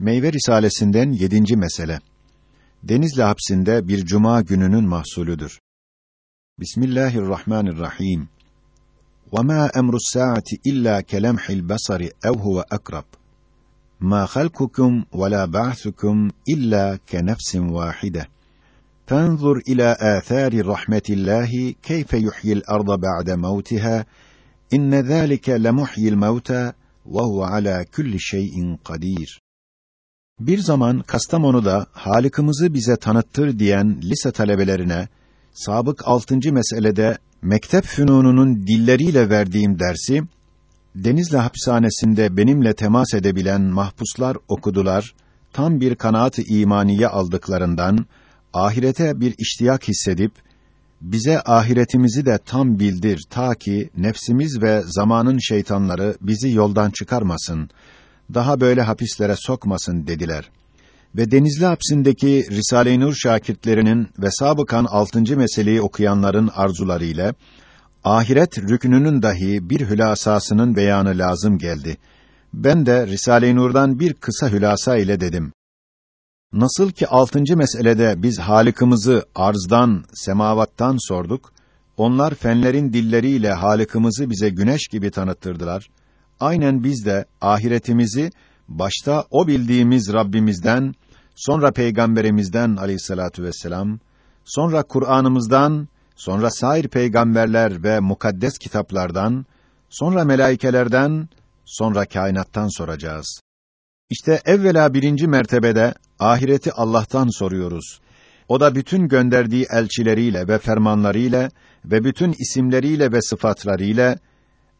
Meyve Risalesinden yedinci mesele. Denizli hapsinde bir cuma gününün mahsulüdür. Bismillahirrahmanirrahim. وَمَا أَمْرُ السَّاعَةِ إِلَّا كَلَمْحِ الْبَصَرِ أَوْ هُوَ أَقْرَبُ مَا خَلْقُكُمْ وَلَا بَعْثُكُمْ إِلَّا كَنَفْسٍ وَاحِدَةٍ فانظر إلى آثار رحمة الله كيف يحيي الأرض بعد موتها إن ذلك لمحيي الموتى وهو على كل شيء قدير bir zaman Kastamonu'da Halık'ımızı bize tanıttır diyen lise talebelerine sabık altıncı meselede mektep fünununun dilleriyle verdiğim dersi Denizli hapishanesinde benimle temas edebilen mahpuslar okudular. Tam bir kanaat-ı imaniye aldıklarından ahirete bir iştiyak hissedip bize ahiretimizi de tam bildir ta ki nefsimiz ve zamanın şeytanları bizi yoldan çıkarmasın. Daha böyle hapislere sokmasın dediler. Ve Denizli hapsindeki Risale-i Nur şakirtlerinin ve sabıkan altıncı meseleyi okuyanların arzularıyla ahiret rükününün dahi bir hülasasının beyanı lazım geldi. Ben de Risale-i Nur'dan bir kısa hülasa ile dedim. Nasıl ki altıncı meselede biz Halık'ımızı arzdan, semavattan sorduk, onlar fenlerin dilleriyle Halık'ımızı bize güneş gibi tanıttırdılar. Aynen biz de ahiretimizi başta o bildiğimiz Rabbimizden, sonra peygamberimizden aleyhissalatu vesselam, sonra Kur'an'ımızdan, sonra sair peygamberler ve mukaddes kitaplardan, sonra melaikelerden, sonra kainattan soracağız. İşte evvela birinci mertebede ahireti Allah'tan soruyoruz. O da bütün gönderdiği elçileriyle ve fermanlarıyla ve bütün isimleriyle ve sıfatlarıyla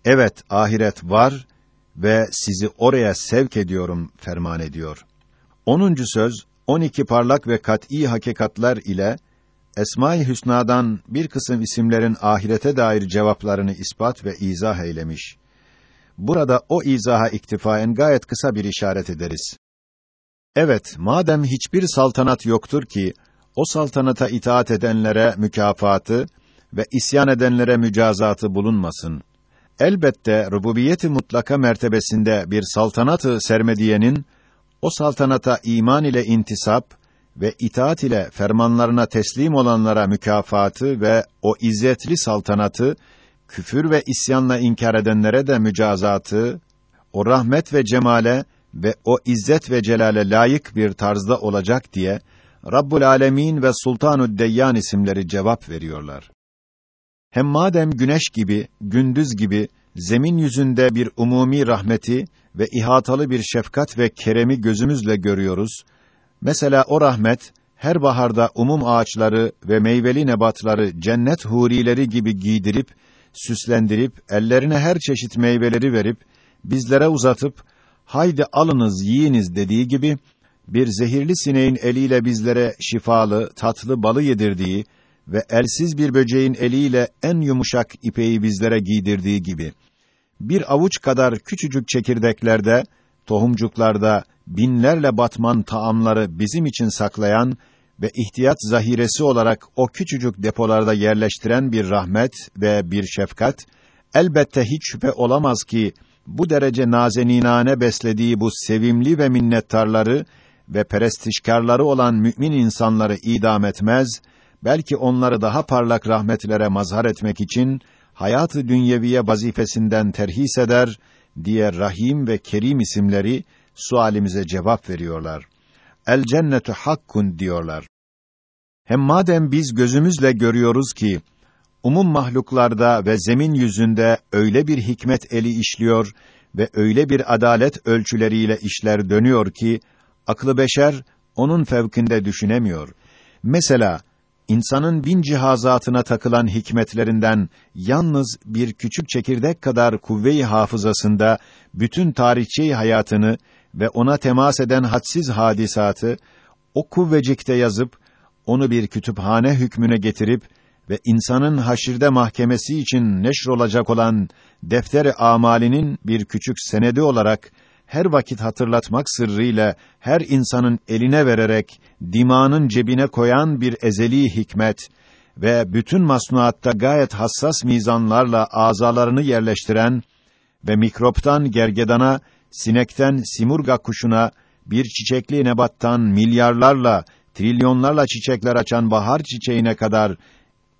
evet ahiret var ve sizi oraya sevk ediyorum ferman ediyor. Onuncu söz 12 parlak ve kat'î hakikatler ile Esma-i Hüsna'dan bir kısım isimlerin ahirete dair cevaplarını ispat ve izah eylemiş. Burada o izaha iktifaen gayet kısa bir işaret ederiz. Evet, madem hiçbir saltanat yoktur ki o saltanata itaat edenlere mükafatı ve isyan edenlere mücazatı bulunmasın. Elbette rububiyeti mutlaka mertebesinde bir saltanatı sermediyenin o saltanata iman ile intisap ve itaat ile fermanlarına teslim olanlara mükafatı ve o izzetli saltanatı küfür ve isyanla inkar edenlere de mücazatı o rahmet ve cemale ve o izzet ve celale layık bir tarzda olacak diye Rabbul Alemin ve Sultanu'd Deyyan isimleri cevap veriyorlar. Hem madem güneş gibi, gündüz gibi zemin yüzünde bir umumi rahmeti ve ihatalı bir şefkat ve keremi gözümüzle görüyoruz. Mesela o rahmet her baharda umum ağaçları ve meyveli nebatları cennet hurileri gibi giydirip süslendirip ellerine her çeşit meyveleri verip bizlere uzatıp haydi alınız yiyiniz dediği gibi bir zehirli sineğin eliyle bizlere şifalı, tatlı balı yedirdiği ve elsiz bir böceğin eliyle en yumuşak ipeyi bizlere giydirdiği gibi bir avuç kadar küçücük çekirdeklerde, tohumcuklarda binlerle batman taamları bizim için saklayan ve ihtiyat zahiresi olarak o küçücük depolarda yerleştiren bir rahmet ve bir şefkat elbette hiç şüphe olamaz ki bu derece nazeninane beslediği bu sevimli ve minnettarları ve perestişkarları olan mümin insanları idam etmez, belki onları daha parlak rahmetlere mazhar etmek için hayatı dünyeviye vazifesinden terhis eder diye Rahim ve Kerim isimleri sualimize cevap veriyorlar. El cennetu hakkun diyorlar. Hem madem biz gözümüzle görüyoruz ki umum mahluklarda ve zemin yüzünde öyle bir hikmet eli işliyor ve öyle bir adalet ölçüleriyle işler dönüyor ki aklı beşer onun fevkinde düşünemiyor. Mesela insanın bin cihazatına takılan hikmetlerinden yalnız bir küçük çekirdek kadar kuvve-i hafızasında bütün tarihçi hayatını ve ona temas eden hadsiz hadisatı o kuvvecikte yazıp onu bir kütüphane hükmüne getirip ve insanın haşirde mahkemesi için neşr olacak olan defter-i amalinin bir küçük senedi olarak her vakit hatırlatmak sırrıyla her insanın eline vererek dimağının cebine koyan bir ezeli hikmet ve bütün masnuatta gayet hassas mizanlarla azalarını yerleştiren ve mikroptan gergedana, sinekten simurga kuşuna bir çiçekli nebattan milyarlarla, trilyonlarla çiçekler açan bahar çiçeğine kadar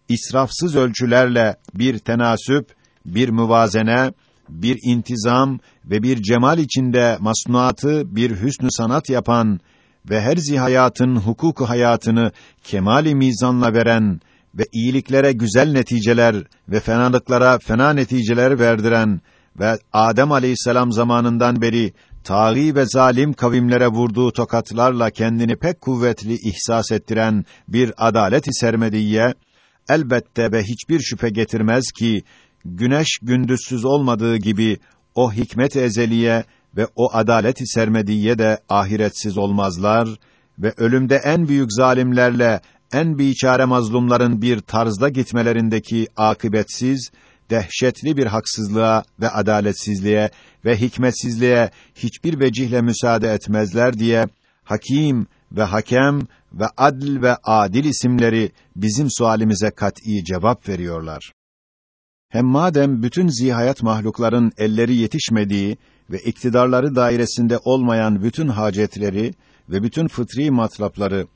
israfsız ölçülerle bir tenasüp, bir müvazene, bir intizam ve bir cemal içinde masnuatı bir hüsnü sanat yapan ve her zihayatın hukuku hayatını kemali mizanla veren ve iyiliklere güzel neticeler ve fenalıklara fena neticeler verdiren ve Adem Aleyhisselam zamanından beri tağî ve zalim kavimlere vurduğu tokatlarla kendini pek kuvvetli ihsas ettiren bir adalet-i sermediye elbette ve hiçbir şüphe getirmez ki güneş gündüzsüz olmadığı gibi o hikmet ezeliye ve o adalet-i sermediye de ahiretsiz olmazlar ve ölümde en büyük zalimlerle en biçare mazlumların bir tarzda gitmelerindeki akıbetsiz, dehşetli bir haksızlığa ve adaletsizliğe ve hikmetsizliğe hiçbir vecihle müsaade etmezler diye Hakim ve Hakem ve Adl ve Adil isimleri bizim sualimize kat'î cevap veriyorlar. Hem madem bütün zihayat mahlukların elleri yetişmediği ve iktidarları dairesinde olmayan bütün hacetleri ve bütün fıtri matlapları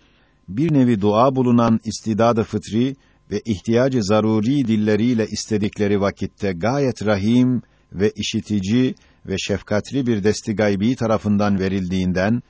bir nevi dua bulunan istidadı fıtri ve ihtiyacı zaruri dilleriyle istedikleri vakitte gayet rahim ve işitici ve şefkatli bir desti gaybi tarafından verildiğinden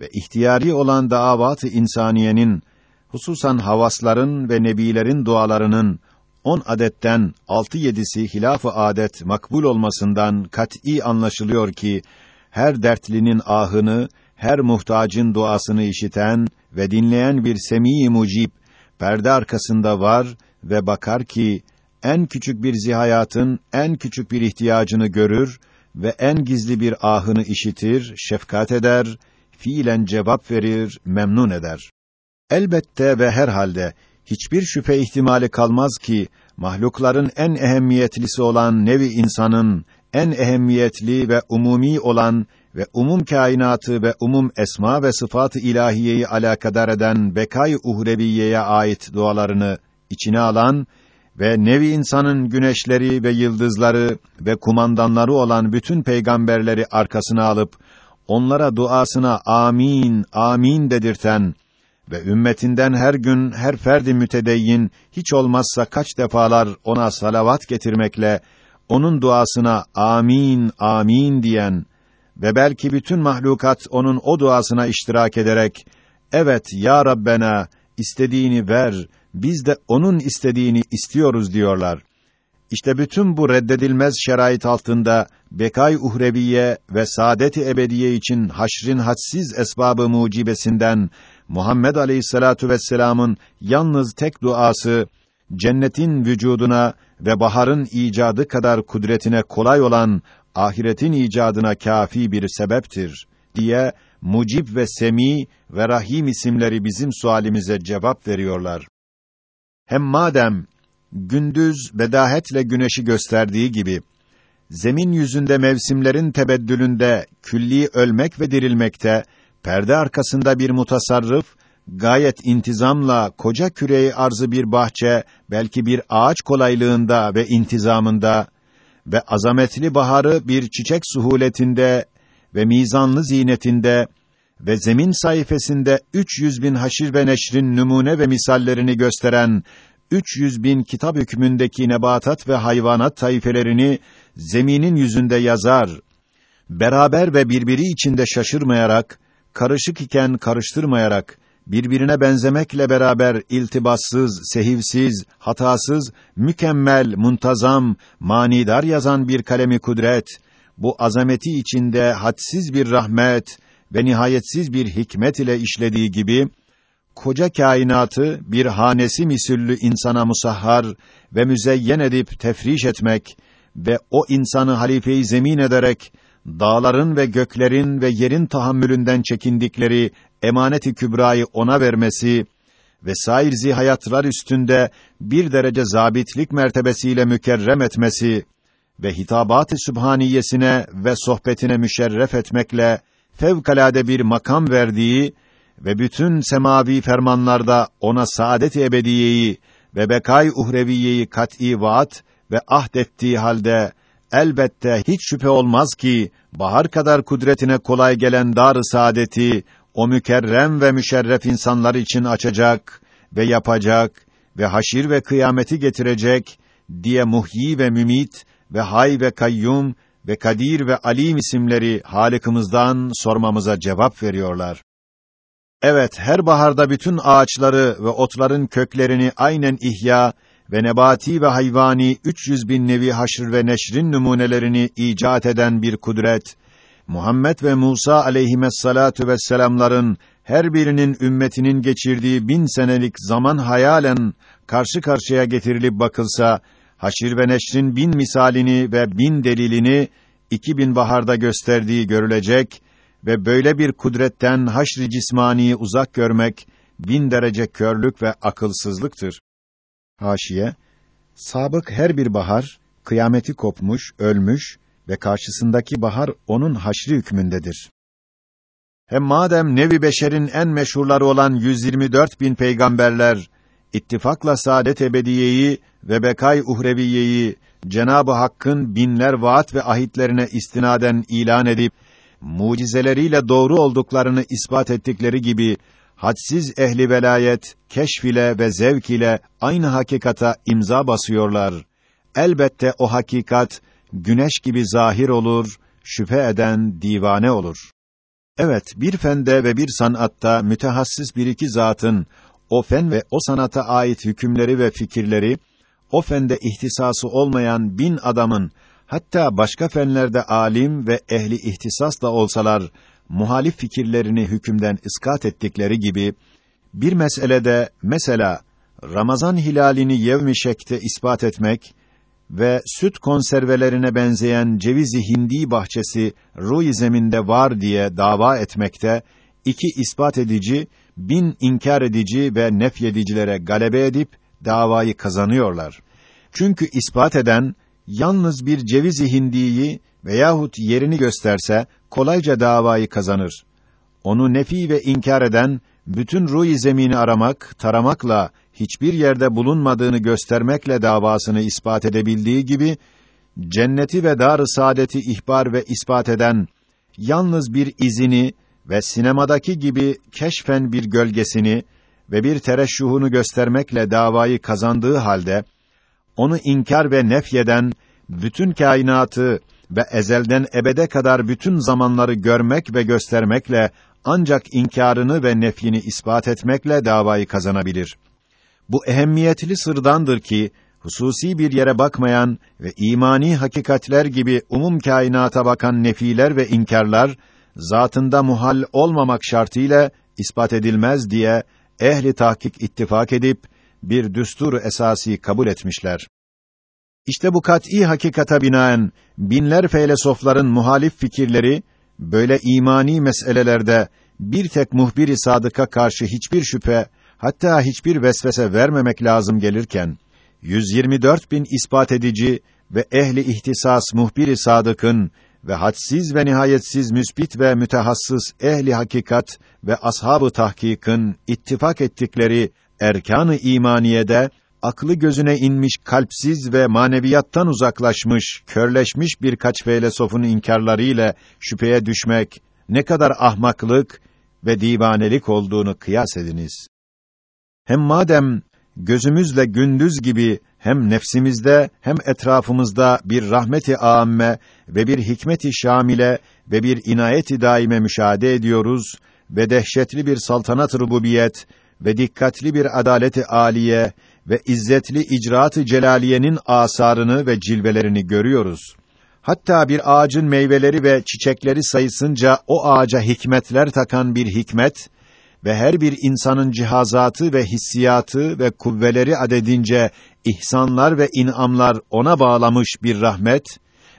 ve ihtiyari olan davat-ı insaniyenin hususan havasların ve nebilerin dualarının on adetten altı yedisi hilaf-ı adet makbul olmasından kat'î anlaşılıyor ki her dertlinin ahını, her muhtacın duasını işiten ve dinleyen bir semî mucib perde arkasında var ve bakar ki en küçük bir zihayatın en küçük bir ihtiyacını görür ve en gizli bir ahını işitir, şefkat eder, fiilen cevap verir, memnun eder. Elbette ve herhalde hiçbir şüphe ihtimali kalmaz ki mahlukların en ehemmiyetlisi olan nevi insanın en ehemmiyetli ve umumi olan ve umum kainatı ve umum esma ve sıfat-ı ilahiyeyi alakadar eden bekay uhreviyeye ait dualarını içine alan ve nevi insanın güneşleri ve yıldızları ve kumandanları olan bütün peygamberleri arkasına alıp onlara duasına amin amin dedirten ve ümmetinden her gün her ferdi mütedeyyin hiç olmazsa kaç defalar ona salavat getirmekle onun duasına amin amin diyen ve belki bütün mahlukat onun o duasına iştirak ederek evet ya Rabbena istediğini ver biz de onun istediğini istiyoruz diyorlar. İşte bütün bu reddedilmez şerait altında bekay uhreviye ve saadet-i ebediye için haşrin hadsiz esbabı mucibesinden Muhammed Aleyhissalatu vesselam'ın yalnız tek duası cennetin vücuduna ve baharın icadı kadar kudretine kolay olan ahiretin icadına kafi bir sebeptir diye Mucib ve Semi ve Rahim isimleri bizim sualimize cevap veriyorlar. Hem madem gündüz bedahetle güneşi gösterdiği gibi zemin yüzünde mevsimlerin tebeddülünde külli ölmek ve dirilmekte perde arkasında bir mutasarrıf gayet intizamla koca küreyi arzı bir bahçe belki bir ağaç kolaylığında ve intizamında ve azametli baharı bir çiçek suhuletinde ve mizanlı zinetinde ve zemin sayfasında 300 bin haşir ve neşrin numune ve misallerini gösteren 300 bin kitap hükmündeki nebatat ve hayvanat tayfelerini zeminin yüzünde yazar. Beraber ve birbiri içinde şaşırmayarak, karışık iken karıştırmayarak, birbirine benzemekle beraber iltibassız, sehivsiz, hatasız, mükemmel, muntazam, manidar yazan bir kalemi kudret, bu azameti içinde hadsiz bir rahmet ve nihayetsiz bir hikmet ile işlediği gibi, koca kainatı bir hanesi misüllü insana musahhar ve müzeyyen edip tefriş etmek ve o insanı halife-i zemin ederek dağların ve göklerin ve yerin tahammülünden çekindikleri emaneti kübrayı ona vermesi ve sair zihayatlar üstünde bir derece zabitlik mertebesiyle mükerrem etmesi ve hitabat-ı sübhaniyesine ve sohbetine müşerref etmekle fevkalade bir makam verdiği ve bütün semavi fermanlarda ona saadet-i ebediyeyi ve bekay uhreviyeyi kat'î vaat ve ahd ettiği halde elbette hiç şüphe olmaz ki bahar kadar kudretine kolay gelen dar-ı saadeti o mükerrem ve müşerref insanlar için açacak ve yapacak ve haşir ve kıyameti getirecek diye muhyi ve mümit ve hay ve kayyum ve kadir ve alim isimleri Halık'ımızdan sormamıza cevap veriyorlar. Evet, her baharda bütün ağaçları ve otların köklerini aynen ihya ve nebati ve hayvani 300 bin nevi haşr ve neşrin numunelerini icat eden bir kudret, Muhammed ve Musa aleyhissalatu vesselamların her birinin ümmetinin geçirdiği bin senelik zaman hayalen karşı karşıya getirilip bakılsa, haşir ve neşrin bin misalini ve bin delilini iki bin baharda gösterdiği görülecek ve böyle bir kudretten haşr-ı cismaniyi uzak görmek bin derece körlük ve akılsızlıktır. Haşiye, sabık her bir bahar, kıyameti kopmuş, ölmüş ve karşısındaki bahar onun haşri hükmündedir. Hem madem nevi beşerin en meşhurları olan 124 bin peygamberler, ittifakla saadet ebediyeyi ve bekay uhreviyeyi Cenabı Hakk'ın binler vaat ve ahitlerine istinaden ilan edip mucizeleriyle doğru olduklarını ispat ettikleri gibi hadsiz ehli velayet keşf ile ve zevk ile aynı hakikata imza basıyorlar. Elbette o hakikat güneş gibi zahir olur, şüphe eden divane olur. Evet, bir fende ve bir sanatta mütehassis bir iki zatın o fen ve o sanata ait hükümleri ve fikirleri, o fende ihtisası olmayan bin adamın, hatta başka fenlerde alim ve ehli ihtisas da olsalar, muhalif fikirlerini hükümden iskat ettikleri gibi, bir meselede, mesela, Ramazan hilalini yevmi şekte ispat etmek ve süt konservelerine benzeyen cevizi hindi bahçesi ruh zeminde var diye dava etmekte, iki ispat edici, bin inkar edici ve nefyedicilere galebe edip davayı kazanıyorlar. Çünkü ispat eden yalnız bir cevizi hindiyi veyahut yerini gösterse kolayca davayı kazanır. Onu nefi ve inkar eden bütün ruh zemini aramak, taramakla hiçbir yerde bulunmadığını göstermekle davasını ispat edebildiği gibi cenneti ve dar-ı saadeti ihbar ve ispat eden yalnız bir izini ve sinemadaki gibi keşfen bir gölgesini ve bir tereşşuhunu göstermekle davayı kazandığı halde onu inkar ve nefyeden bütün kainatı ve ezelden ebede kadar bütün zamanları görmek ve göstermekle ancak inkarını ve nefyini ispat etmekle davayı kazanabilir. Bu ehemmiyetli sırdandır ki hususi bir yere bakmayan ve imani hakikatler gibi umum kainata bakan nefiler ve inkarlar zatında muhal olmamak şartıyla ispat edilmez diye ehli tahkik ittifak edip bir düstur esası kabul etmişler. İşte bu kat'î hakikata binaen binler felsefeler'in muhalif fikirleri böyle imani meselelerde bir tek muhbir-i sadıka karşı hiçbir şüphe hatta hiçbir vesvese vermemek lazım gelirken 124 bin ispat edici ve ehli ihtisas muhbir-i sadıkın ve hadsiz ve nihayetsiz müsbit ve mütehassıs ehli hakikat ve ashabı tahkikın ittifak ettikleri erkan-ı imaniyede aklı gözüne inmiş kalpsiz ve maneviyattan uzaklaşmış, körleşmiş birkaç felsefonun inkarlarıyla şüpheye düşmek ne kadar ahmaklık ve divanelik olduğunu kıyas ediniz. Hem madem gözümüzle gündüz gibi hem nefsimizde hem etrafımızda bir rahmeti âmme ve bir hikmeti şamile ve bir inayeti daime müşahede ediyoruz ve dehşetli bir saltanat rububiyet ve dikkatli bir adaleti âliye ve izzetli icraat-ı celaliyenin asarını ve cilvelerini görüyoruz. Hatta bir ağacın meyveleri ve çiçekleri sayısınca o ağaca hikmetler takan bir hikmet ve her bir insanın cihazatı ve hissiyatı ve kuvveleri adedince ihsanlar ve inamlar ona bağlamış bir rahmet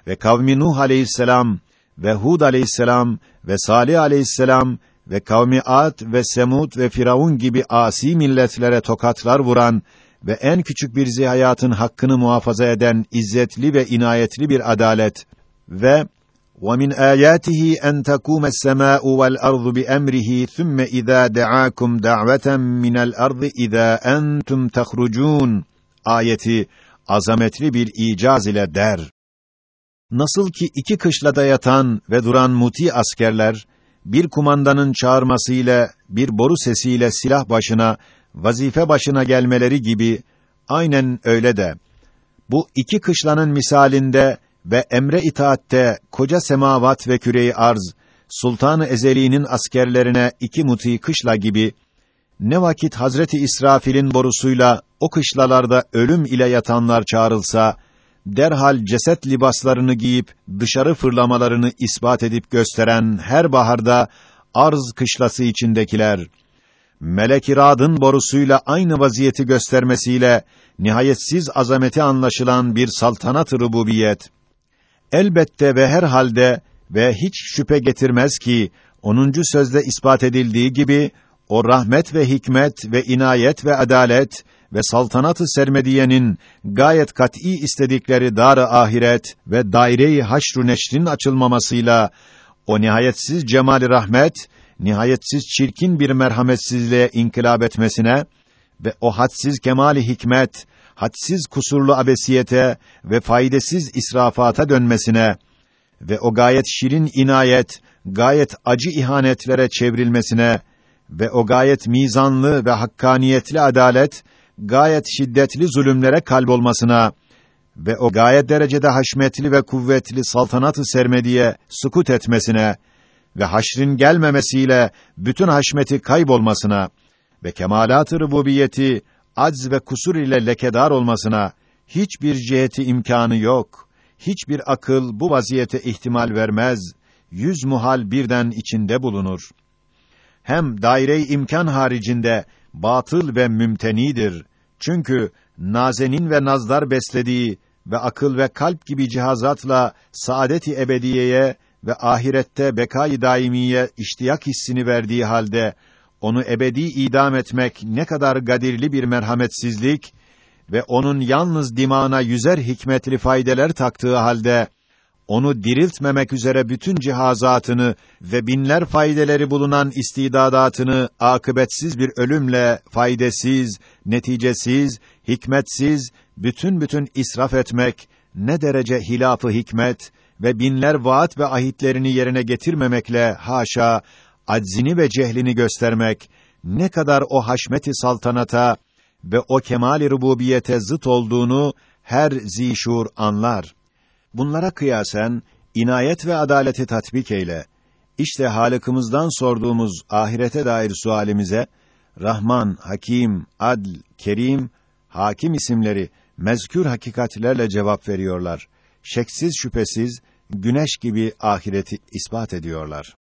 ve kavmi Nuh aleyhisselam ve Hud aleyhisselam ve Salih aleyhisselam ve kavmi Ad ve Semud ve Firavun gibi asi milletlere tokatlar vuran ve en küçük bir zihayatın hakkını muhafaza eden izzetli ve inayetli bir adalet ve وَمِنْ آيَاتِهِ أَنْ تَقُومَ السَّمَاءُ وَالْأَرْضُ بِأَمْرِهِ ثُمَّ إِذَا دَعَاكُمْ دَعْوَةً مِنَ الْأَرْضِ إِذَا أَنْتُمْ تَخْرُجُونَ ayeti azametli bir icaz ile der. Nasıl ki iki kışlada yatan ve duran muti askerler, bir kumandanın çağırmasıyla, bir boru sesiyle silah başına, vazife başına gelmeleri gibi, aynen öyle de, bu iki kışlanın misalinde ve emre itaatte koca semavat ve küreyi arz, Sultan-ı Ezeli'nin askerlerine iki muti kışla gibi, ne vakit Hazreti İsrafil'in borusuyla o kışlalarda ölüm ile yatanlar çağrılsa, derhal ceset libaslarını giyip dışarı fırlamalarını ispat edip gösteren her baharda arz kışlası içindekiler, melek iradın borusuyla aynı vaziyeti göstermesiyle nihayetsiz azameti anlaşılan bir saltanat-ı rububiyet. Elbette ve her halde ve hiç şüphe getirmez ki 10. sözde ispat edildiği gibi o rahmet ve hikmet ve inayet ve adalet ve saltanatı sermediyenin gayet kat'î istedikleri dar-ı ahiret ve daire-i haşr neşrin açılmamasıyla o nihayetsiz cemali rahmet nihayetsiz çirkin bir merhametsizliğe inkılap etmesine ve o hadsiz kemali hikmet hadsiz kusurlu abesiyete ve faydasız israfata dönmesine ve o gayet şirin inayet gayet acı ihanetlere çevrilmesine ve o gayet mizanlı ve hakkaniyetli adalet gayet şiddetli zulümlere kalbolmasına ve o gayet derecede haşmetli ve kuvvetli saltanatı sermediye sukut etmesine ve haşrin gelmemesiyle bütün haşmeti kaybolmasına ve kemalat-ı rububiyeti acz ve kusur ile lekedar olmasına hiçbir ciheti imkanı yok. Hiçbir akıl bu vaziyete ihtimal vermez. Yüz muhal birden içinde bulunur. Hem daire-i imkan haricinde batıl ve mümtenidir. Çünkü nazenin ve nazlar beslediği ve akıl ve kalp gibi cihazatla saadet-i ebediyeye ve ahirette bekâ-i daimiye iştiyak hissini verdiği halde onu ebedi idam etmek ne kadar gadirli bir merhametsizlik ve onun yalnız dimağına yüzer hikmetli faydeler taktığı halde onu diriltmemek üzere bütün cihazatını ve binler faydeleri bulunan istidadatını akıbetsiz bir ölümle faydasız, neticesiz, hikmetsiz bütün bütün israf etmek ne derece hilafı hikmet ve binler vaat ve ahitlerini yerine getirmemekle haşa aczini ve cehlini göstermek ne kadar o haşmeti saltanata ve o kemali rububiyete zıt olduğunu her zişur anlar. Bunlara kıyasen inayet ve adaleti tatbik eyle. İşte halıkımızdan sorduğumuz ahirete dair sualimize Rahman, Hakim, Adl, Kerim, Hakim isimleri mezkür hakikatlerle cevap veriyorlar. Şeksiz şüphesiz güneş gibi ahireti ispat ediyorlar.